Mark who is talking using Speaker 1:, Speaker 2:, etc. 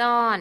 Speaker 1: ซ่อน